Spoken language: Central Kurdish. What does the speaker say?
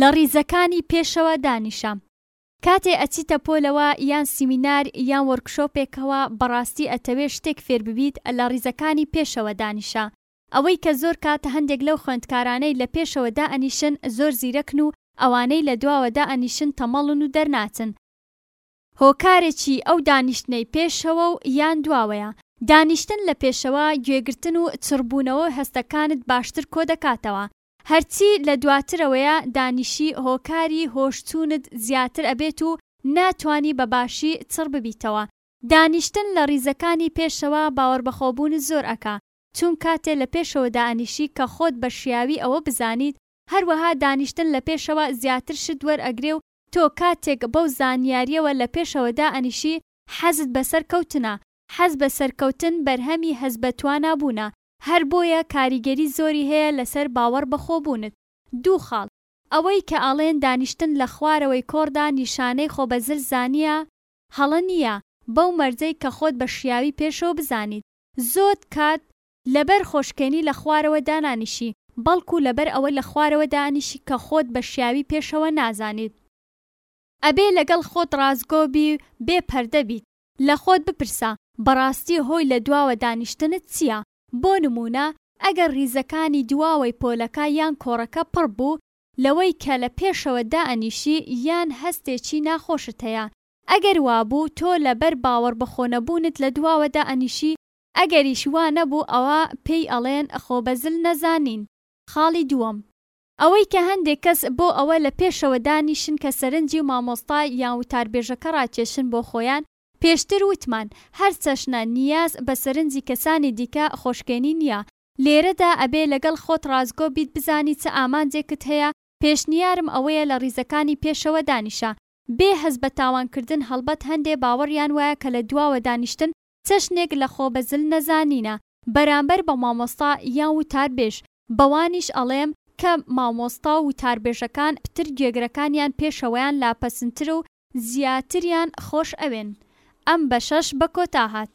لە ڕیزەکانی پێشەوە دانیشە. کاتێ ئەچیتە پۆلەوە یان سیمینار یان وۆرکشۆپێکەوە بەڕاستی ئەتەوێ شتێک فێرببیت لە ڕیزەکانی پێشەوە دانیشە ئەوەی کە زۆر کات هەندێک لەو خوێندکارانەی لە پێشەوە دائەنیشن زۆر زیرەکن و ئەوانەی لە دواوە دائەنیشن تەمەڵن و دەرناچن هۆکارێکی ئەو دانیشتنەی پێشەوە و یان دواوەیە دانیشتن لە پێشەوە گوێگرتن و چڕبوونەوە هەستەکانت باشتر کۆدەکاتەوە هەرچی لە دواترەوەیە دانیشی هۆکاری هۆش چوونت زیاتر ئەبێت و ناتوانی بە باشی چڕ ببیتەوە. دانیشتن لە ڕیزەکانی پێشەوە باوەڕبەخۆبوونت زۆر ئەکا، چون کاتێ لە پێشەوە دائەنیشی کە خۆت بە شیاوی ئەوە بزانیت، هەروەها دانیشتن لە پێشەوە زیاتر شت وەرئەگرێ و تۆ کاتێک بەو زانیاریەوە لە پێشەوە دائەنیشی حەزت بە سەرکەوتنە، حەز بە سەرکەوتن بەرهەمی هەست بە توانابوونە، هەر بۆیە کاریگەری زۆری هەیە لەسەر باوەڕ بەخۆ بوونت. دوو خاڵ، ئەوەی کە ئەڵێن دانیشتن لە خوارەوەی کۆڕدا نیشانەی خۆ بە زل زانیە، هەڵە نیە، بەو مەرجەی کە خۆت بە شیاوی پێشەوە بزانیت. زۆد کات لەبەر خۆشکێنی لە خوارەوە دانانیشی، بەڵکو لەبەر ئەوە لە خوارەوە دانیشی کە خۆت بە شیاوی پێشەوە نازانیت. ئەبێ لەگەڵ خۆت ڕاستگۆ بی و بێ پەردە بیت. لە خۆت بپرسە بەڕاستی هۆی لە دواوە دانیشتنت چییە؟ بۆ نموونە ئەگەر ڕیزەکانی دواوەی پۆلەکە یان کۆڕەکە پڕ بوو لەوەی کە لە پێشەوە دائەنیشی یان هەستێکی ناخۆشت هەیە ئەگەر وابوو تۆ لەبەر باوەڕ بەخۆ نەبوونت لە دواوە دائەنیشی ئەگەریش وا نەبوو ئەوا پێی ئەڵێن خۆ بەزل نەزانین خاڵی دووەم. ئەوەی کە هەندێک کەس بۆ ئەوە لە پێشەوە دانیشن کە سەرنجی و مامۆستا یان وتاربێژەکە ڕاکێشن بۆ خۆیان، پێشتر وتمان هەر چەشنە نیاز بە سەرنجی کەسانی دیکە خۆشکێنی نییە، لێرەدا ئەبێ لەگەڵ خۆت ڕاستگۆ بیت بزانی چ ئامانجێکت هەیە، پێشنیارم ئەوەیە لە ڕیزەکانی پێشەوە دانیشە بێ هەست بە تاوان کردن هەڵبەت هەندێ باوەڕیان وایە کە لە دواوە دانیشتن چەشنێک لە خۆ بە زل نەزانینە بەرامبەر بە مامۆستا یان وتاربێژ، بەوانیش ئەڵێم کە مامۆستا و وتاربێژەکان پتر گوێگرەکانیان پێشەوەیان لا پەسنترە و زیاتریان خۆش ئەوێن. ئەم بەشەش بە کۆتا هات.